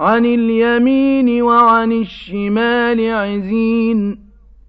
عن اليمين وعن الشمال عزين.